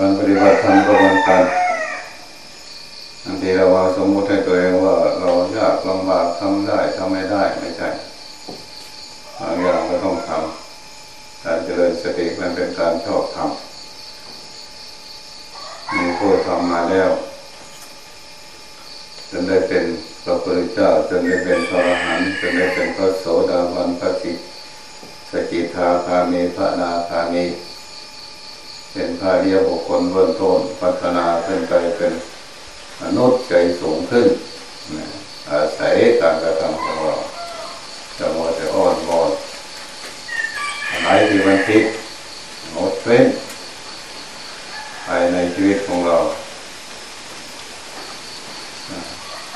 การปฏิบัติธรรมก็เหมือนกันบางทีเราว่าสมมติให้ตัวเองว่าเรายากลำบากทำได้ทำไม่ได้ไม่ใช่บางอย่างก็ต้องทำการเจริญสติมันเป็นการชอบทำมีผู้ทำมาแล้วจนได้เป็นพระพุทธเจ้าจนได้เป็นพระอรหันต์จนได้เป็นพระโสดาบันพระสิสกิทาคามีพระนาคามี เป็นพระเรียบุคคลเบื้องต้นพัฒนาขึ้นไปเป็นมนุษย์ใจสูงขึ้นอาศัยการกระทำของเราจะมัวแต่อ้อนวอนอะไรที่มันผิดงดเว้นภายในชีวิตของเรา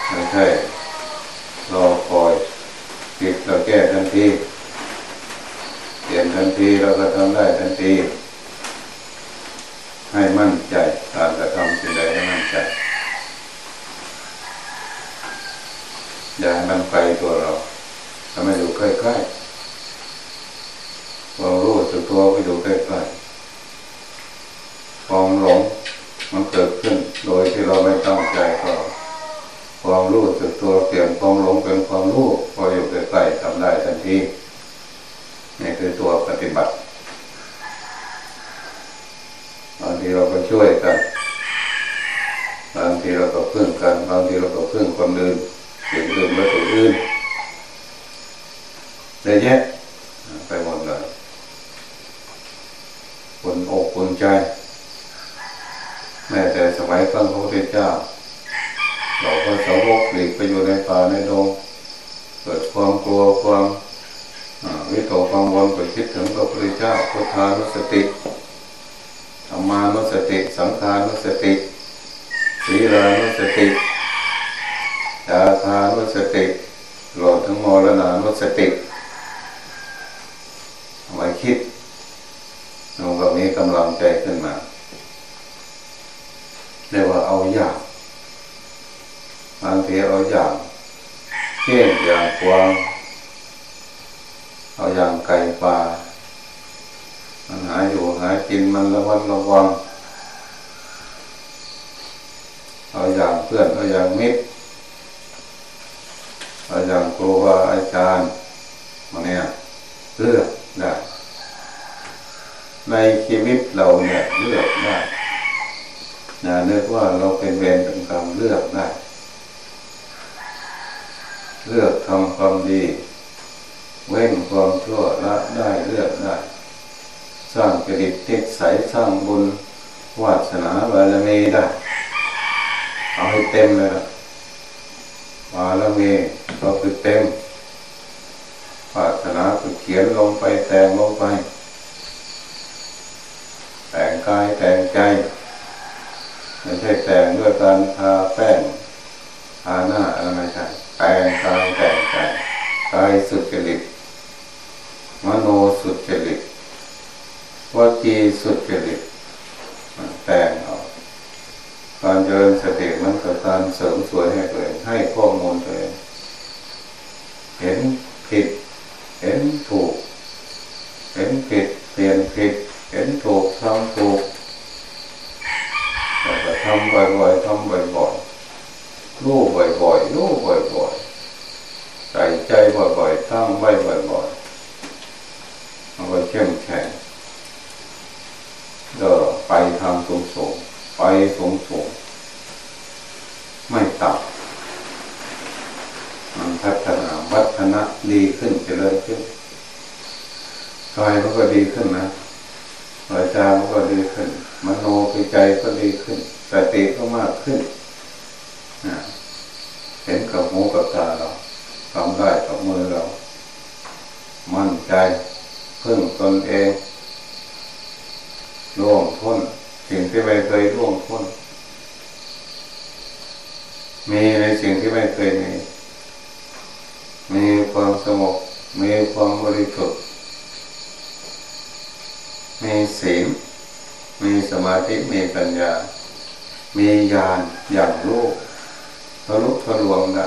ไม่ใช่รอคอยผิดเราแก้ทันทีเปลี่ยนทันทีเราก็ทำได้ทันที ให้มั่นใจการกระทำสิ่งใดให้มั่นใจ อย่ามันไปตัวเราทำให้อยู่ใกล้ๆความรู้สึกตัวไปอยู่ใกล้ๆความหลงมันเกิดขึ้น โดยที่เราไม่ตั้งใจก็ความรู้สึกตัวเปลี่ยนความหลงเป็นความรู้พออยู่ใกล้ๆทำได้ทันทีนี่คือตัวปฏิบัติบางที เราก็ช่วยกัน บางทีเราก็พึ่งกัน บางทีเราก็พึ่งคนอื่นสิ่งอื่นวัตถุอื่นเยอะแยะไปหมดเลยคนอกคนใจ แม้แต่สมัยพระพุทธเจ้าเราก็สาวกหลีกไปอยู่ในป่าในดงเกิดความกลัวความวิตกกังวลก็คิดถึงพระพุทธเจ้าพุทธานุสติ รรมานุสติ สังขานุสติศีลานุสติจาคานุสติโลอดทั้งมรณานุสติทำไมคิดเราก็มีกำลังใจขึ้นมาเรียกว่าเอาอย่างบางทีเอาอย่างเที่ยงอย่างกวางเอาอย่างไก่ป่ามันหาอยู่หา กินมันระมัดระวัง เอาอย่างเพื่อนเอาอย่างมิตรเอาอย่างครูบาอาจารย์มันเนี่ยเลือกได้ในชีวิตเราเนี่ยเลือกได้อย่าเลือกว่าเราเป็นเวรเป็นกรรมเลือกได้ เลือกทำความดี เว้นความชั่วละได้เลือกได้ สร้างจริตติดใสสร้างบุญวาสนาบารมีได้เอาให้เต็มเลยละบารมีก็คือเต็มวาสนาคือเขียนลงไปแต่งลงไป แต่งกายแต่งใจไม่ใช่แต่งด้วยการทาแป้งอาหน้าอะไรไม่ใช่แต่งกายแต่งใจกายสุดจริตมโนสุดจริต วจีสุดจริตแต่งเอาการเจริญสติมันคือการเสริมสวยให้ตัวเองให้ข้อมูลตัวเองเห็นผิด เห็นถูก เห็นผิดเปลี่ยนผิด เห็นถูกทำถูกแต่ก็ทำบ่อยๆทำบ่อยๆรู้บ่อยๆรู้บ่อยๆใส่ใจบ่อยๆตั้งไว้บ่อยๆมันก็เข้มแข็ง เดินไปทางสงสงไปสงสงไม่ต่ำมันพัฒนาวัฒนะดีขึ้นเจริญขึ้นกายมันก็ดีขึ้นนะวาจามันก็ดีขึ้น มโนปิใจก็ดีขึ้นสติก็มากขึ้นเห็นกับหูกับตาเราทำได้กับมือเรา มั่นใจพึ่งตนเอง ร่วงพ้นสิ่งที่ไม่เคยร่วงพ้น มีในสิ่งที่ไม่เคยมี มีความสงบมีความบริสุทธิ์มีศีลมีสมาธิมีปัญญา มีญาณอย่างรู้ทะลุทะลวงได้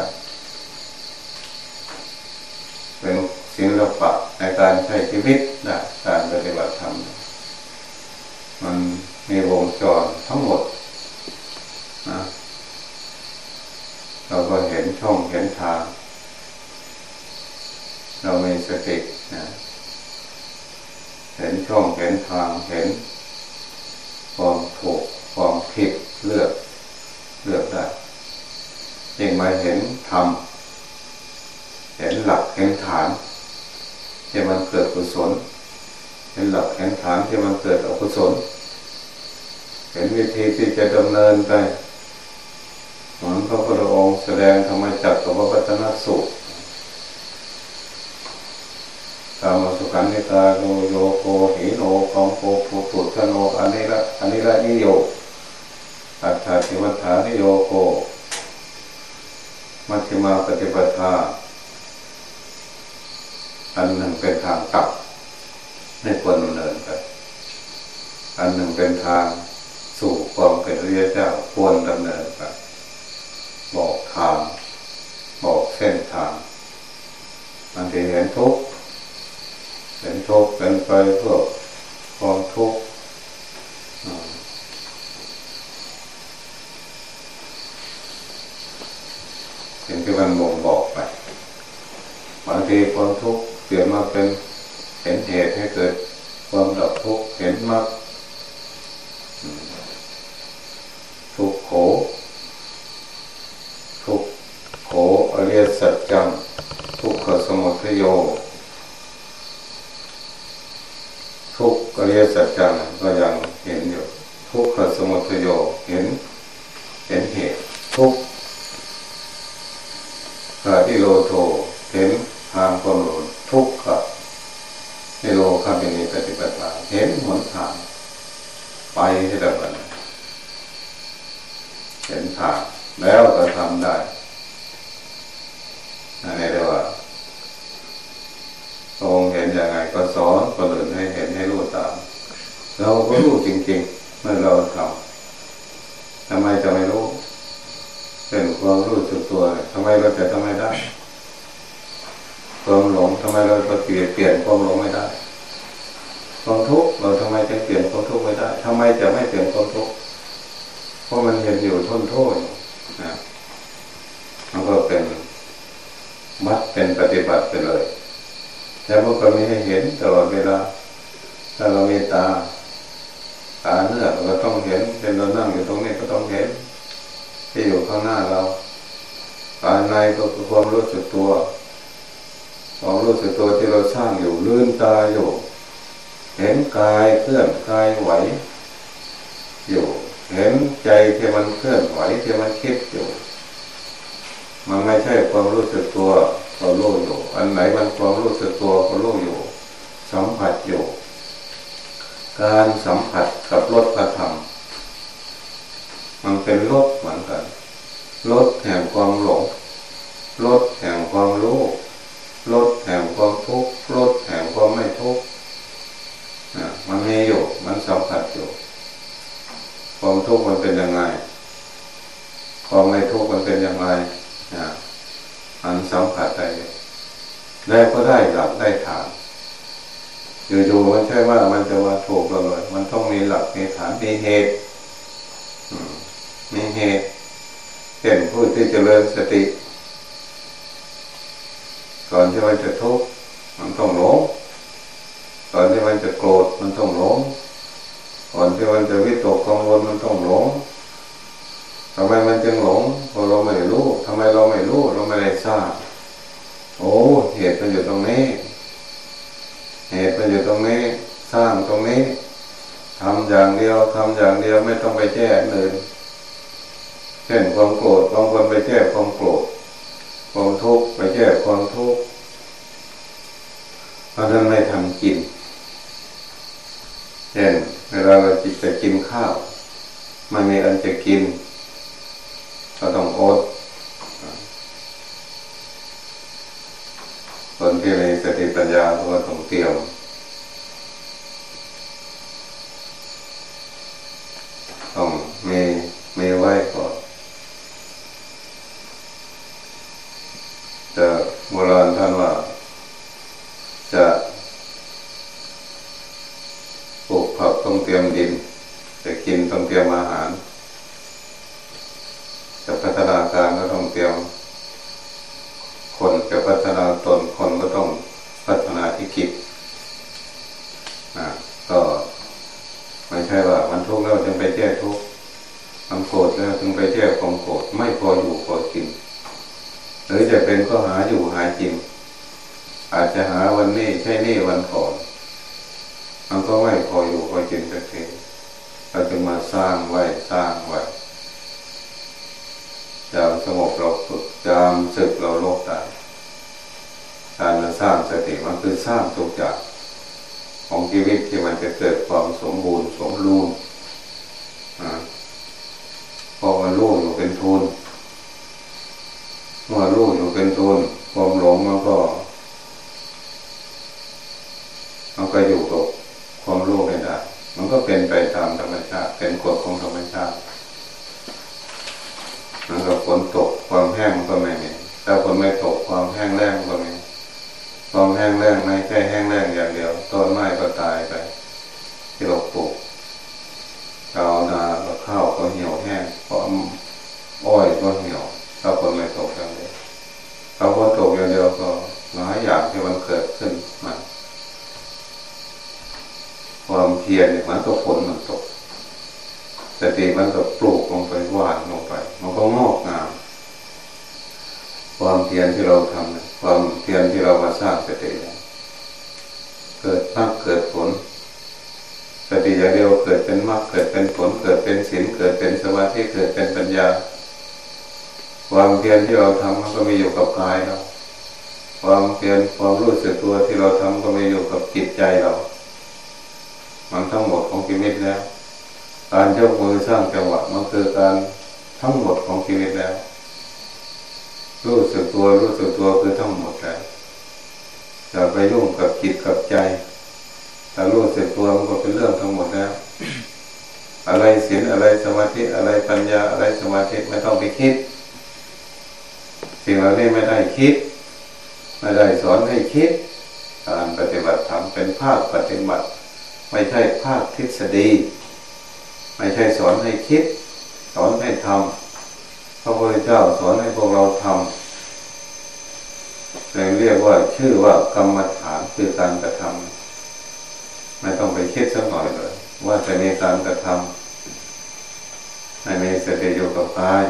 เป็นศิลปะในการใช้ชีวิตนะการปฏิบัติธรรม มันมีวงจรทั้งหมดนะเราก็เห็นช่องเห็นทาง เรามีสตินะเห็นช่องเห็นทางเห็นความถูกความผิดเลือกเลือกได้ยิ่งมาเห็นธรรมเห็นหลักเห็นฐานที่มันเกิดกุศล เห็นหลักเห็นฐานที่มันเกิดอกุศลเห็นวิธีที่จะดำเนินไปเหมือนพระพุทธองค์แสดงธรรมจักรกับพระปัตนสูตรตามสุขันธิตาโลโยโกหิโนกองโกปุตุชโนอันนี้ละอันนี้ละนิโยอัตถาธิมัฏฐานิโยโกมัชฌิมาปฏิปทาอันหนึ่งเป็นทางกลับ ในควรดำเนินไปอันหนึ่งเป็นทางสู่ความเป็นเรียเจ้าควรดำเนินไปบอกทางบอกเส้นทางบางทีเห็นทุกข์เห็นทุกข์เป็นไปเพื่อความทุกข์เห็นที่มันบ่งบอกไปบางทีความทุกข์เปลี่ยนมาเป็นเห็นเหตุให้เกิดความดับทุกข์เห็นมากทุกโขทุกโขอริยสัจจังทุกขสมุทโยทุกอริยสัจจังก็ยังเห็นอยู่ทุกขสมุทโยเห็น เห็นเหตุทุกขาที่โลโทเห็นทางความหลุดทุกขะในโลคามินีปฏิปทาเห็นหนทางไปที่ระบันเห็น ทางแล้วก็ทำได้นั่นเรียกว่าทรงเห็นยังไงก็สอนคนอื่นให้เห็นให้รู้ตาม เราก็รู้จริงๆ เมื่อเราทำทำไมจะไม่รู้เป็นความรู้สึกตัวทำไมเราจะทำไม่ได้ความหลงทำไมเราจะเปลี่ยนเปลี่ยนความหลงไม่ได้ความทุกข์เราทำไมจะเปลี่ยนความทุกข์ไม่ได้ทำไมจะไม่เปลี่ยนความทุกข์ เพราะมันเห็นอยู่ทนโทษนะมันก็เป็นมัดเป็นปฏิบัติไปเลย แล้วมันก็มีให้เห็นตลอดเวลาถ้าเรามีตาตาเนื้อเราต้องเห็นเป็นเรานั่งอยู่ตรงนี้ก็ต้องเห็น ที่อยู่ข้างหน้าเราภายในก็คือความรู้สึกตัวความรู้สึกตัวที่เราสร้างอยู่ลื่นตาอยู่ เห็นกายเคลื่อนกายไหวอยู่ เห็นใจที่มันเคลื่อนไหวที่มันคิดอยู่ มันไม่ใช่ความรู้สึกตัวเราโลกอยู่ อันไหนมันความรู้สึกตัวเราโลกอยู่ สัมผัสอยู่ การสัมผัสกับรสพระธรรมมันเป็นรสเหมือนกันรลดแห่งความหลงลดแห่งความรู้ลดแห่งความทุกข์ลดแห่งความไม่ทุกข์มันมีอยู่ มันสัมผัสอยู่ ความทุกข์มันเป็นยังไง ความไม่ทุกข์มันเป็นยังไงมันสัมผัสได้ได้ก็ได้หลักได้ฐานอยู่ๆมันใช่ว่ามันจะว่าถูกเลย มันต้องมีหลักมีฐานมีเหตุมีเหตุเช่นผู้ที่จเจริญสติ ก่อนที่มันจะทุกข์มันต้องหลงก่อนที่มันจะโกรธมันต้องหลง ก่อนที่มันจะวิตกกังวลมันต้องหลงทำไมมันจึงหลงเพราะเราไม่รู้ทำไมเราไม่รู้เราไม่ได้ทราบโอ้เหตุมันอยู่ตรงนี้ เหตุมันอยู่ตรงนี้ สร้างตรงนี้ทำอย่างเดียวทำอย่างเดียวไม่ต้องไปแก้เลยเช่นความโกรธบางคนไปแก้ความโกรธความทุกข์ไปแก้ความทุกข์เพราะนั้นไม่ทำกินเช่น จิตจะกินข้าว ไม่มีอันจะกิน ก็ต้องอดคนที่มีสติปัญญาก็ต้องเตรียมต้องมีมีไว้ก่อนจะโบราณท่านว่า จะปลูกผักต้องเตรียมดิน จะกินต้องเตรียมอาหาร จะพัฒนาการก็ต้องเตรียม คนจะพัฒนาตนคนก็ต้องพัฒนาที่คิดก็ไม่ใช่ว่ามันทุกข์ แล้วจึงไปแก้ทุกข์มันโกรธแล้วจึงไปแก้ความโกรธไม่พออยู่พอกิน หรือจะเป็นก็หาอยู่หาจริงอาจจะหาวันนี้ใช่นี่วันก่อนมันก็ไม่พออยู่พอกินสักทีเราจะมาสร้างไว้สร้างไว้จามสงบเราฝึกจามสึกเราโลกได้การมาสร้างสติมันคือสร้างทุกอย่างของชีวิตที่มันจะเกิดความสมบูรณ์สมรูน พอมันรู้อยู่เป็นทุนเมื่อรู้อยู่เป็นทุนความหลงมันก็มันก็อยู่กับความรู้ไม่ได้มันก็เป็นไปตามธรรมชาติ เป็นกฎของธรรมชาติมันก็ฝนตกความแห้งมันก็ไม่มีถ้าฝนไม่ตกความแห้งแล้งก็ไม่ความแห้งแล้งไม่ใช่แห้งแล้งอย่างเดียวต้นไม้ก็ตายไป ที่เราปลูกชาวนาข้าวก็เหี่ยวแห้งความอ้อยก็เหี่ยวถ้าฝนไม่ตกอย่างเดียวถ้าฝนตกอย่างเดียวก็หลายอย่างที่มันเกิดขึ้นมา เพียรมันก็ฝนมันตกสติมันก็ปลูกลงไปหวานลงไป มันก็งอกงาม ความเพียรที่เราทำความเพียรที่เรามาสร้างสติเกิดมากเกิดผลสติอย่างเดียวเกิดเป็นมากเกิดเป็นผลเกิดเป็นศีลเกิดเป็นสมาธิเกิดเป็นปัญญา ความเพียรที่เราทำมันก็มีอยู่กับกายเราความเพียรความรู้สึกตัวที่เราทำก็มีอยู่กับจิตใจเรา มันทั้งหมดของชีวิตแล้ว การยกมือสร้างจังหวะมันคือการทั้งหมดของชีวิตแล้ว รู้สึกตัวรู้สึกตัวคือทั้งหมดแล้วอย่าไปยุ่งกับจิตกับใจถ้ารู้สึกตัวมันก็เป็นเรื่องทั้งหมดแล้ว อะไรศีลอะไรสมาธิอะไรปัญญาอะไรสมาธิไม่ต้องไปคิด สิ่งเหล่านี้ไม่ได้คิด ไม่ได้สอนให้คิด การปฏิบัติธรรมเป็นภาคปฏิบัติ ไม่ใช่ภาคทฤษฎี ไม่ใช่สอนให้คิด สอนให้ทำพระพุทธเจ้าสอนให้พวกเราทำเลยเรียกว่าชื่อว่ากรรมฐานคือการกระทำไม่ต้องไปคิดสักหน่อยเลยว่าจะมีการกระทำให้มีสติอยู่กับกาย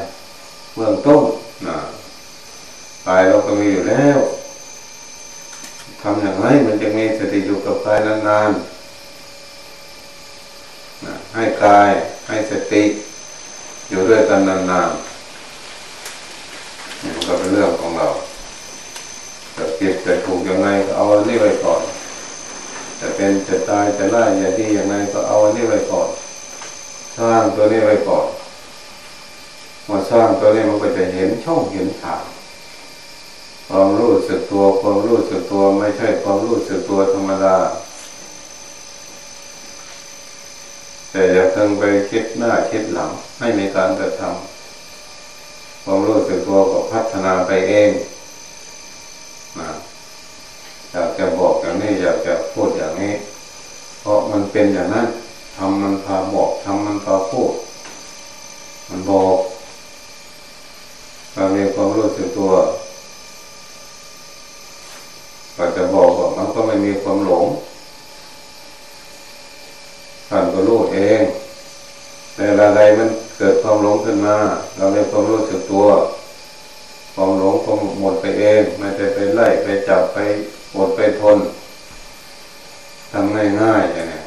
เบื้องต้นนะกายเราก็มีอยู่แล้วทำอย่างไรมันจะมีสติอยู่กับกายนานๆ ให้กายให้สติ อยู่ด้วยกันนานๆนี่ก็เป็นเรื่องของเราจะเก็บจะถูกยังไงก็เอาอันนี้ไว้ก่อนจะเป็นจะตายจะไล่อย่าดียังไงก็เอาอันนี้ไว้ก่อนสร้างตัวนี้ไว้ก่อนมาสร้างตัวนี้มันก็จะเห็นช่องเห็นทางความรู้สึกตัวความรู้สึกตัวไม่ใช่ความรู้สึกตัวธรรมดา แต่อย่าเพิ่งไปคิดหน้าคิดหลังให้มีการกระทำความรู้สึกตัวก็พัฒนาไปเองนะอยากจะบอกอย่างนี้อยากจะพูดอย่างนี้ เพราะมันเป็นอย่างนั้นทำมันพาบอกทำมันพาพูด มันบอกเรามีความรู้สึกตัวก็จะบอกว่ามันก็ไม่มีความหลงท่านก็ รู้เอง แต่อะไรมันเกิดความหลงขึ้นมา เรามีความรู้สึกตัว ความหลงก็หมดไปเองไม่ได้ไปไล่ไปจับไปอดไปทนทำง่ายๆอย่างนี้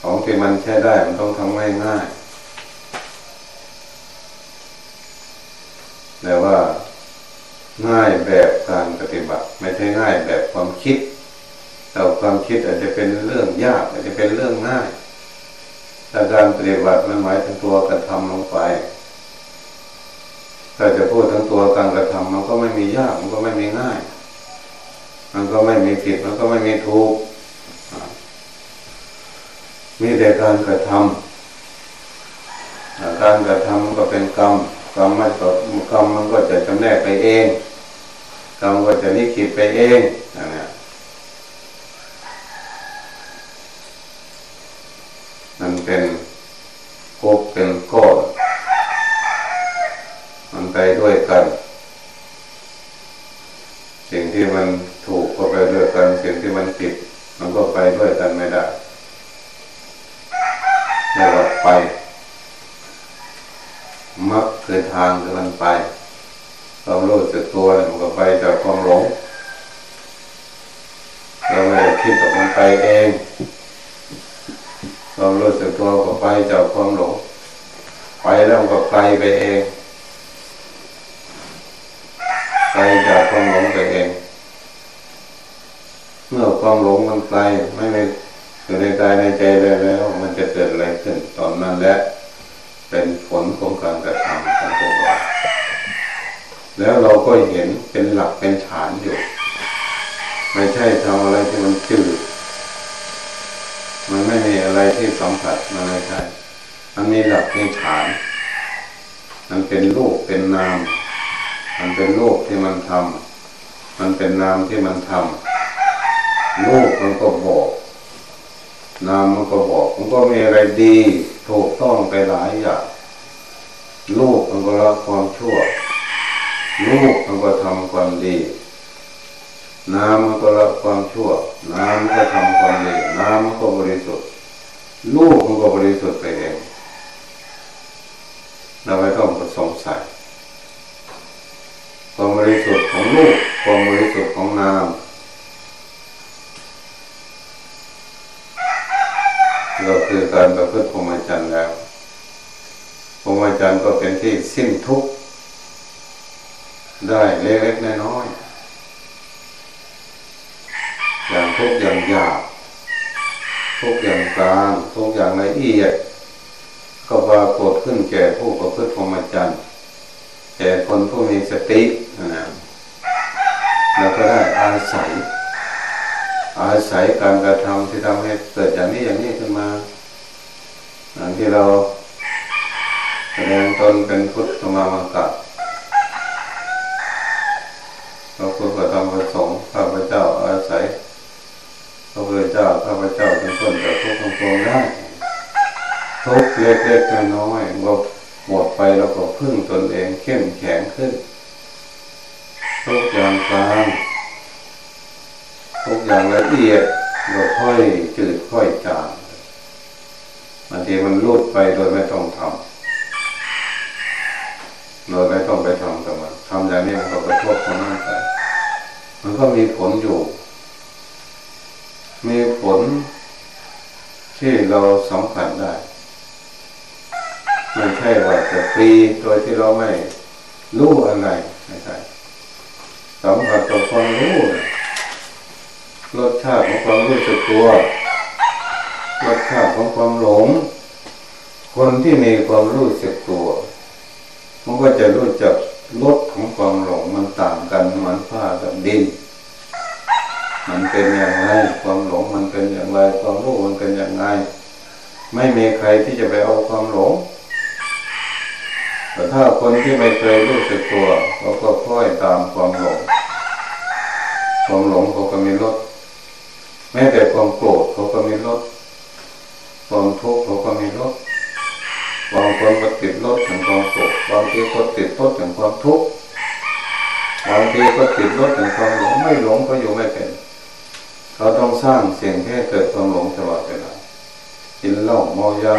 ของที่มันใช้ได้มันต้องทำง่ายๆแต่ว่าง่ายแบบการปฏิบัติ ไม่ใช่ง่ายแบบความคิด แต่ความคิดอาจจะเป็นเรื่องยากอาจจะเป็นเรื่องง่ายแต่การปฏิบัติมันหมายถึงตัวกระทำลงไปถ้าจะพูดทั้งตัวการกระทำมันก็ไม่มียากมันก็ไม่มีง่าย มันก็ไม่มีผิดมันก็ไม่มีถูกมีแต่การกระทำการกระทำก็เป็นกรรมกรรมมันก็กรรมมันก็จะจำแนกไปเองกรรมก็จะนิคิดไปเองนะ เป็นกบเป็นก้อนมันไปด้วยกัน สิ่งที่มันถูกก็ไปด้วยกัน สิ่งที่มันผิด มันก็ไปด้วยกันไม่ได้เรียกว่าไปมักคือทางที่มันไปเรารู้สึกตัวมันก็ไปจากความหลงเราไม่ได้คิดว่ามันไปเองเรารู้สึกตัวก็ไปจากความหลงไปแล้วก็ไกลไปเองไกลจากความหลงไปเอง เมื่อความหลงมันไกลไม่ไม่อยู่ในกายในใจเลยแล้ว มันจะเกิดอะไรขึ้นตอนนั้นแหละเป็นผลของการกระทำของพวกเราแล้วเราก็เห็นเป็นหลักเป็นฐานอยู่ ไม่ใช่ทำอะไรที่มันจืดมันไม่มีอะไรที่สัมผัสมันไม่ใช่ มันมีหลักมีฐาน มันเป็นรูปเป็นนาม มันเป็นรูปที่มันทำมันเป็นนามที่มันทำรูปมันก็บอก นามมันก็บอก มันก็มีอะไรดีถูกต้องไปหลายอย่างโลกมันก็ละความชั่วโลกมันก็ทำความดี น้ำมันก็ละความชั่ว น้ำมันก็ทำความดี น้ำมันก็บริสุทธิ์ลูกมันก็บริสุทธิ์ไปเองเราไม่ต้องสงสัยความบริสุทธิ์ของลูก ความบริสุทธิ์ของน้ำเราคือการประพฤติพรหมจรรย์แล้วพรหมจรรย์ก็เป็นที่สิ้นทุกข์ได้เล็กๆน้อยๆอย่างทุกอย่างหยาบทุกอย่างกลางทุกอย่างละเอียด ก็ปรากฏขึ้นแก่ผู้ประพฤติพรหมจรรย์แก่คนผู้มีสตินะ อาศัย อาศัยการกระทำที่ทำให้เกิดอย่างนี้อย่างนี้ขึ้นมาอย่างที่เราแสดงตนเป็นพุทธมามากะเราพุทธธรรมประสงค์ข้าพเจ้าอาศัยพระพุทธเจ้าข้าพเจ้าเป็นคนแต่ทุกข์ทั้งปวงได้ทุกเล็กๆน้อยๆเราหมดไปแล้วก็พึ่งตนเองเข้มแข็งขึ้นทุกอย่างกลาง ทุกอย่างละเอียดเราค่อยจืดค่อยจางบางทีมันลุดไปโดยไม่ต้องทำโดยไม่ต้องไปทำกับมันทำอย่างนี้มันก็กระทบคนนั้นไปมันก็มีผลอยู่ มีผลที่เราสัมผัสได้ไม่ใช่ว่าจะฟรีโดยที่เราไม่รู้อะไรไม่ใช่สัมผัสกับความรู้ รสชาติของความรู้สึกตัวรสชาติของความหลง คนที่มีความรู้สึกตัว มันก็จะรู้จักลดของความหลงมันต่างกันเหมือนผ้ากับดิน มันเป็นอย่างไรความหลงมันเป็นอย่างไรความรู้มันเป็นอย่างไรไม่มีใครที่จะไปเอาความหลงแต่ถ้าคนที่ไม่เคยรู้สึกตัวเขาก็ค่อยตามความหลง ความหลงเขาก็มีลด แม้แต่ความโกรธเขาก็มีลดความทุกข์เขาก็มีลดบางคนก็ติดลดถึงความโกรธบางทีก็ติดลดถึงความทุกข์บางทีก็ติดลดถึงความหลงไม่หลงก็อยู่ไม่เป็น เขาต้องสร้างเสียงให้เกิดความหลงตลอดเวลากินเหล้าเมายา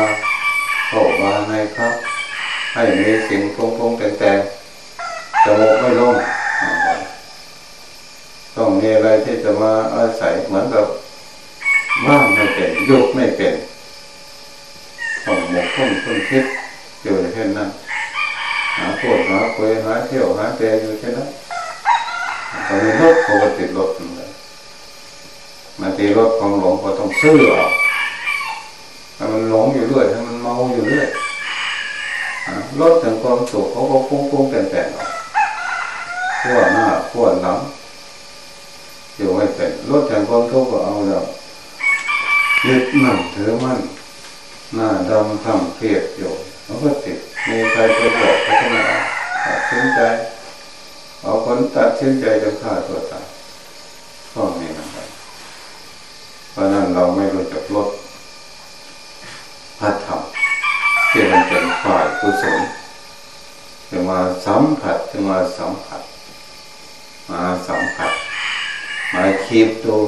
เข้ามาในครับ ให้มีสิ่งทงทงแต่แต่จะโมกไม่ลงต้องมีอะไรที่จะมาอาศัยเหมือนกับ ว่างไม่เป็นยกไม่เป็นต้องหมกพุ่งพุ่งคิดอยู่แค่นั้นหาปวดหาคุยหาเที่ยวหาเตะอยู่แค่นั้นตอนนี้รถปกติดรถเลยมาตีรถของหลงก็ต้องซื้อเอาถ้มันหลงอยู่เรื่อยถ้มันเมาอยู่เรื่อยรถถึงความสุขเขาก็ฟุ้งฟุ้งแต่แต่ขั้วหน้าขั้วหลังอยู่ไม่เป็นรถถึงความทุกข์ก็เอาแล้ว ยึดมั่นถือมั่นหน้าดำทำเครียดอยู่มันก็ติดมีใครไปบอกเขาก็ไม่เอาตัดสินใจ เอาคนตัดสินใจจะฆ่าตัวตายก็มีนะครับเพราะนั้นเราไม่รู้จักลดพัฒธรรมที่มันเป็นฝ่ายกุศลจะมาสัมผัสจะมาสัมผัส มาสัมผัสมาคีบตัว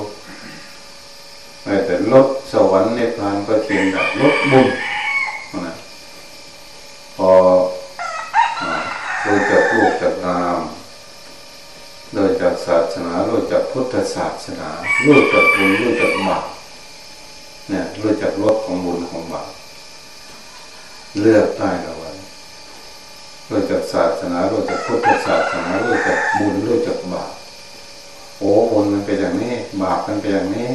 ไม่แต่ลดสวรรค์ในพานก็เทียนได้ลดบุญนะพอรู้จักลูกจักงามโดยจากศาสนารู้จักพุทธศาสนารู้จักบุญรู้จักบาปเนี่ยรู้จักลดของบุญของบาปเลือกได้แล้ววันรู้จักศาสนารู้จักพุทธศาสนารู้จักบุญรู้จักบาปโอ้บุญมันเป็นอย่างนี้ บาปมันเป็นอย่างนี้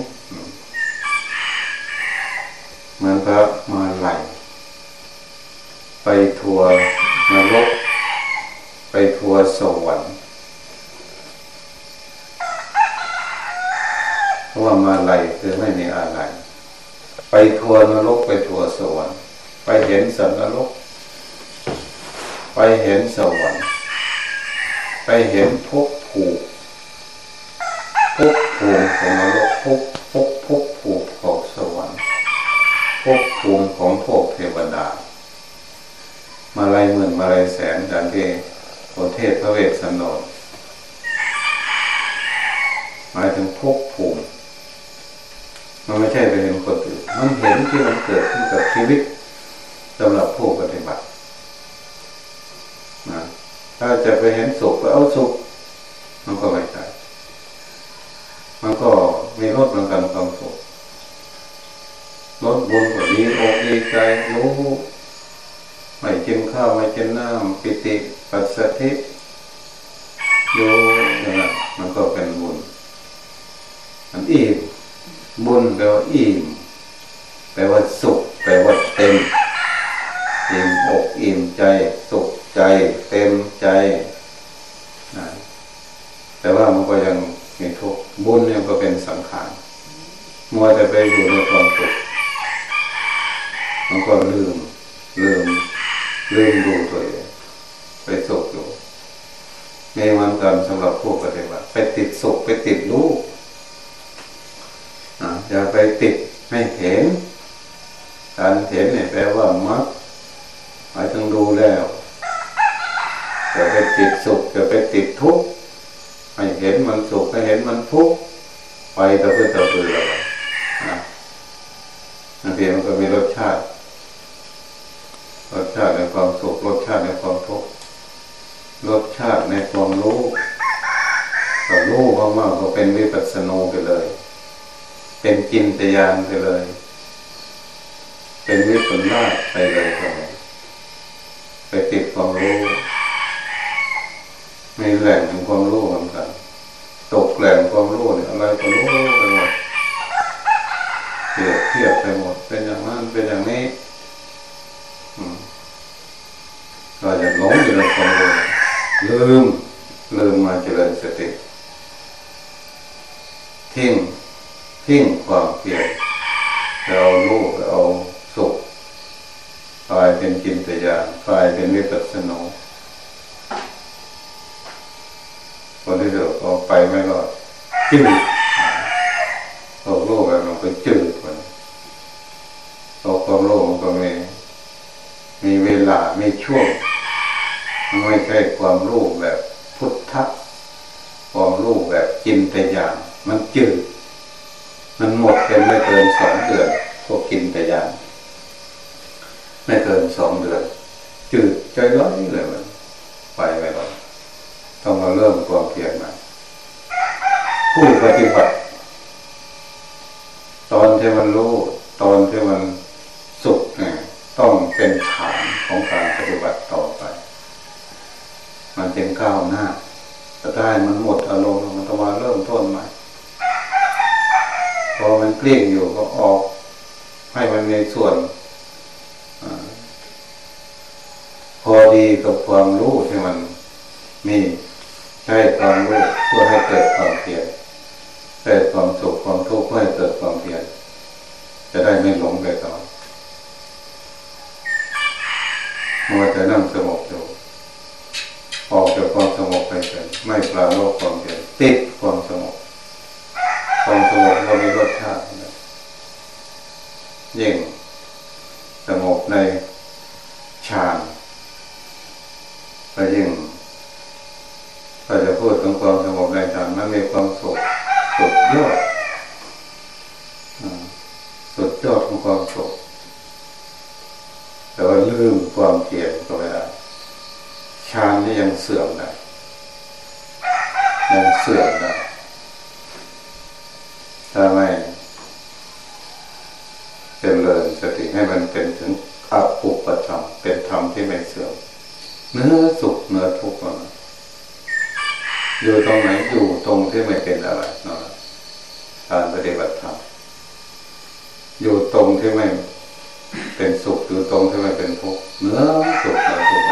มันก็มาไหล ไปทัวนรก ไปทัวสวรรค์เพราะว่ามาไหลคือไม่มีอะไร ไปทัวนรกไปทัวสวรรค์ ไปเห็นสันนรก ไปเห็นสวรรค์ ไปเห็นภพภูมิภพภูมิของนรกภพภพภพภูมิของสว ภพภูมิของพวกเทวดา มาลายหมื่นมาลายแสนจากที่ประเทศพระเวสสันดรหมายถึงภพภูมิ มันไม่ใช่ไปเห็นคนอื่นมันเห็นที่มันเกิดขึ้นกับชีวิตสำหรับผู้ปฏิบัตินะถ้าจะไปเห็นสุขไปเอาสุขมันก็ไม่ใช่มันก็มีรสเหมือนกันความสุข รสบุญก็ดีอกดีใจรู้ไม่กินข้าวไม่กินน้ำปิติปัสสธิอยู่อย่างนั้นมันก็เป็นบุญมันอิ่มบุญแปลว่าอิ่มแปลว่าสุขแปลว่าเต็มอิ่มอกอิ่มใจสุขใจเต็มใจนะแต่ว่ามันก็ยังมีทุกข์บุญเนี่ยก็เป็นสังขารมัวแต่ไปอยู่ในความสุขมันก็ลืมลืมลืมดูตัวเองไปสุขอยู่ในวันกันสำหรับผู้ปฏิบัติไปติดสุขไปติดรู้อย่าไปติดไม่เห็น การเห็นเนี่ยแปลว่ามักหมายถึงดูแล้วจะไปติดสุขจะไปติดทุกข์ให้เห็นมันสุขให้เห็นมันทุกข์ไปตะเพื่อตะเพื่อแล้วนะบางทีมันก็มีรสชาติ รสชาติในความสุขรสชาติในความทุกข์รสชาติในความรู้ก็รู้มากๆก็เป็นวิปัสสนูไปเลย เป็นจินตยานไปเลย เป็นวิปัสสนาไปเลยครับไปติ ดความรู้มีแหล่งของความรู้เหมือนกันตกแหล่งความรู้เนี่ยอะไรก็รู้ไปหมดเปรียบเทียบไปหมดเป็นอย่างนั้นเป็นอย่างนี้เราจะหลงอยู่ในความโลืมลืมมาเจริญสติทิ้งทิ้งความเพียรเราลูกเอาายเป็นกินแต่ยากลายเป็นวิปัสสนาคนที่เดือดเอาไปไม่รอดจืดโลกโลกแบบมันก็จืดมันโลกความโลกมันก็มีมีเวลามีช่วงไม่ใช่ความรู้แบบพุทธความรู้แบบกินแต่ยางมันจืดมันหมดเป็นไม่เกินสองเดือนพวกกินแต่ยาง ไม่เกินสองเดือนจืดใจร้อนเลยมันไปไม่รอดต้องมาเริ่มความเพียรใหม่ผู้ปฏิบัติตอนที่มันรู้ตอนที่มันสุขเนี่ยต้องเป็นฐานของการปฏิบัติต่อไป มันเป็นก้าวหน้าแต่ได้มันหมดอารมณ์มันต้องมาเริ่มต้นใหม่พอมันเกลี้ยงอยู่ก็ออก ให้มันในส่วน พอดีกับความรู้ที่มันมีใช้ความรู้เพื่อให้เกิดความเพียรเกิดความสุขความทุกข์เพื่อให้เกิดความเพียรจะได้ไม่หลงไปต่อมัวแต่นั่งสงบอยู่ออกจากความสงบไปเป็นไม่ปลาโลกความเพียรติดความสงบความสงบก็มีรสชาติยิ่งสงบในฌาน ก็ยิ่งถ้าจะพูดถึงความสงบในฌานมันมีความสุขสุดยอดสุดยอดของความสุขแต่ว่าลืมความเกลียดฌานนี่ยังเสื่อมได้ยังเสื่อมได้ถ้าไม่เป็นเลยสติให้มันเป็นถึงอาปุปธรรมเป็นธรรมที่ไม่เสื่อมเนื้อสุขเนื้อทุกข์มันอยู่ตรงไหนอยู่ตรงที่ไม่เป็นอะไรนั่นการปฏิบัติธรรมอยู่ตรงที่ไม่เป็นสุขอยู่ตรงที่ไม่เป็นทุกข์เนื้อสุขเนื้อทุกข์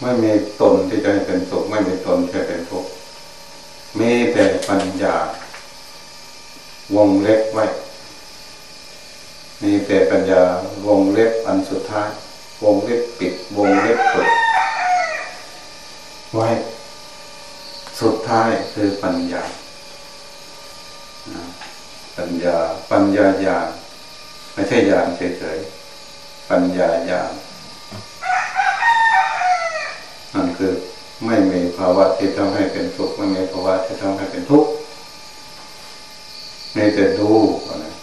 ไม่มี ตนที่จะให้เป็นสุขไม่มีตนที่จะเป็นทุกข์มีแต่ปัญญา วงเล็บไว้ มีแต่ปัญญาวงเล็บอันสุดท้าย วงเล็บปิด วงเล็บเปิดไว้ สุดท้ายคือปัญญา ปัญญา ปัญญาญาไม่ใช่ญาณเฉยๆปัญญาญาณนั่นคือ ไม่มีภาวะที่ทำให้เป็นสุขไม่มีภาวะที่ทำให้เป็นทุกข์มีแต่ดูนะ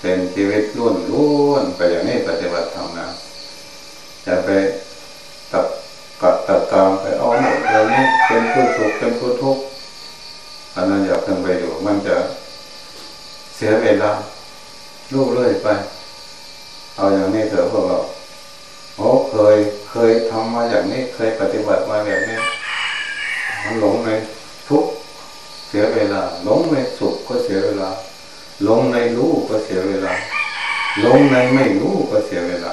เป็นชีวิตล้วนล้วนไปอย่างนี้ปฏิบัติธรรมนะจะไปตัดกัดตัดตามไปเอาหมดเลยนี้เป็นผู้สุขเป็นผู้ทุกข์อันนั้นอย่าเพิ่งไปอยู่มันจะเสียเวลาลูกเลื่อยไป เอาอย่างนี้เถอะพวกเราโอ้เคยเค ยทำมาอย่างนี้เคยปฏิบัติมาแบบนี้ มันหลงในทุกเสียเวลาหลงในสุขก็เสียเวลาหลงในรู้ก็เสียเวลาหลงในไม่รู้ก็เสียเวลา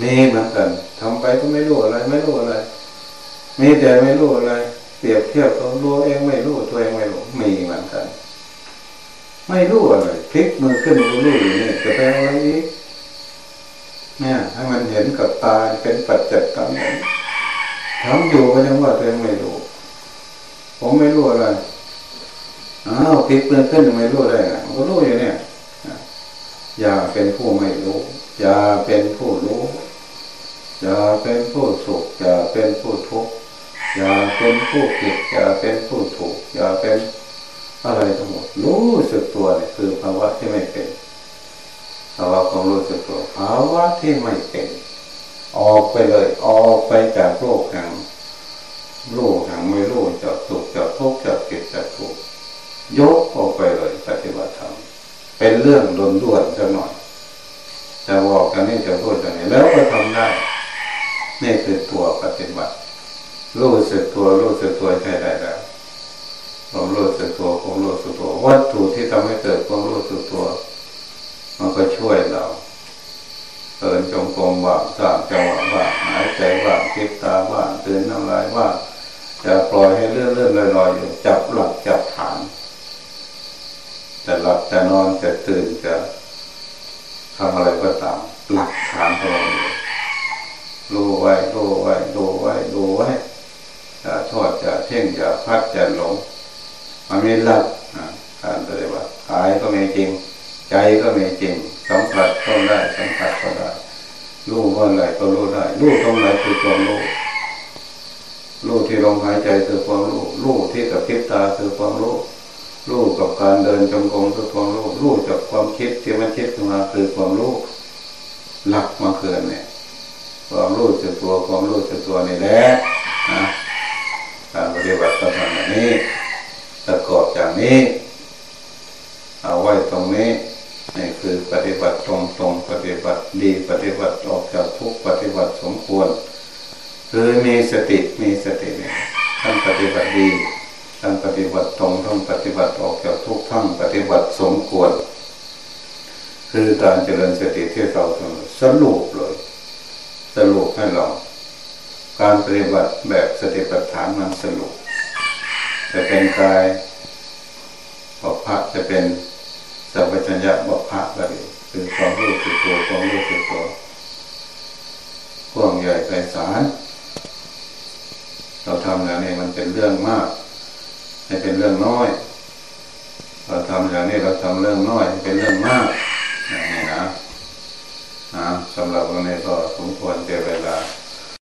มีเหมือนกันทำไปก็ไม่รู้อะไร ไม่รู้อะไรมีแต่ไม่รู้อะไรเปรียบเทียบตัวรู้เองไม่รู้ตัวเองไม่รู้มีเหมือนกัน ไม่รู้อะไรพลิกมือขึ้นรู้รู้อยู่นี่จะไปอะไรอีก เนี่ยให้มันเห็นกับตาเป็นปัจจัตตังทำอยู่ก็ยังว่าตัวเองไม่รู้ผมไม่รู้อะไรอ้าวพลิกมือนขึ้นไม่รู้ได้ไงมันก็รู้อยู่เนี่ย อย่าเป็นผู้ไม่รู้ อย่าเป็นผู้รู้ อย่าเป็นผู้สุข อย่าเป็นผู้ทุกข์ อย่าเป็นผู้ผิด อย่าเป็นผู้ถูก อย่าเป็นอะไรทั้งหมด รู้สึกตัวเนี่ยคือภาวะที่ไม่เป็น ภาวะของรู้สึกตัวภาวะที่ไม่เป็น ออกไปเลยออกไปจากโลกแห่งโลกแห่งไม่รู้จากสุขจากทุกข์จากผิดจากถูกยกออกไปเลยปฏิบัติธรรมเป็นเรื่องด่วนๆสักหน่อย จะบอกกันนี่จะพูดกันนี้แล้วก็ทำได้ นี่คือตัวปฏิบัติรู้สึกตัวรู้สึกตัวใช่ได้แล้วความรู้สึกตัวความรู้สึกตัววัตถุที่ทำให้เกิดความรู้สึกตัว มันก็ช่วยเราก็ดินจงกรมว่างสร้างจังหวะว่างหายใจว่างคิดตาว่างตื่นน้ำลายว่างจะปล่อยให้เลื่อนเลื่อนลอยลอยอยู่จับหลักจับฐานจะหลับจะนอนจะตื่นจะทำอะไรก็ตามหลักฐานของเรารู้ไว้รู้ไว้รู้ไว้รู้ไว้จะทอดจะเท่งจะพัดจะหลงมันม่หลักการปฏิบัติกายก็ไม่จริง ใจก็ม่จริงสัมผัสก็ได้สัมผัสก็ได้รู้เมื่อไหร่ก็รู้ได้รู้ตรงไหนคือความรู้รู้ที่ลมหายใจคือความรู้รู้ที่กับพิบตาคือความรู้รู้กับการเดินจงกรมคือความรู้รู้จากความคิดที่มันคิดขึ้นมาคือความรู้หลักมาเกินเนี่ยความรู้สึกตัวความรู้สึกตัวนี่แหละนะการปฏิบัติก็ทำแบบนี้ประกอบจากนี้ เอาไว้ตรงนี้ นี่คือปฏิบัติตรงตรงปฏิบัติดีปฏิบัติออกจากทุกปฏิบัติสมควร คือมีสติมีสติเนี่ยท่านปฏิบัติดีท่านปฏิบัติตรงท่านปฏิบัติออกจากทุกทั้งปฏิบัติสมควร คือการเจริญสติที่เราทำสรุปเลย สรุปให้เราการปฏิบัติแบบสติปัฏฐานมันสรุปจะเป็นกายบอกพระจะเป็น สัพพัญญะบอกพระก็ดีคือความรู้สึกตัวความรู้สึกตัวกว้างใหญ่ไพศาลเราทำอย่างนี้มันเป็นเรื่องมากให้เป็นเรื่องน้อย เราทำอย่างนี้เราทำเรื่องน้อยเป็นเรื่องมากอย่างนี้นะนะสำหรับวันนี้ก็สมควรเจริญ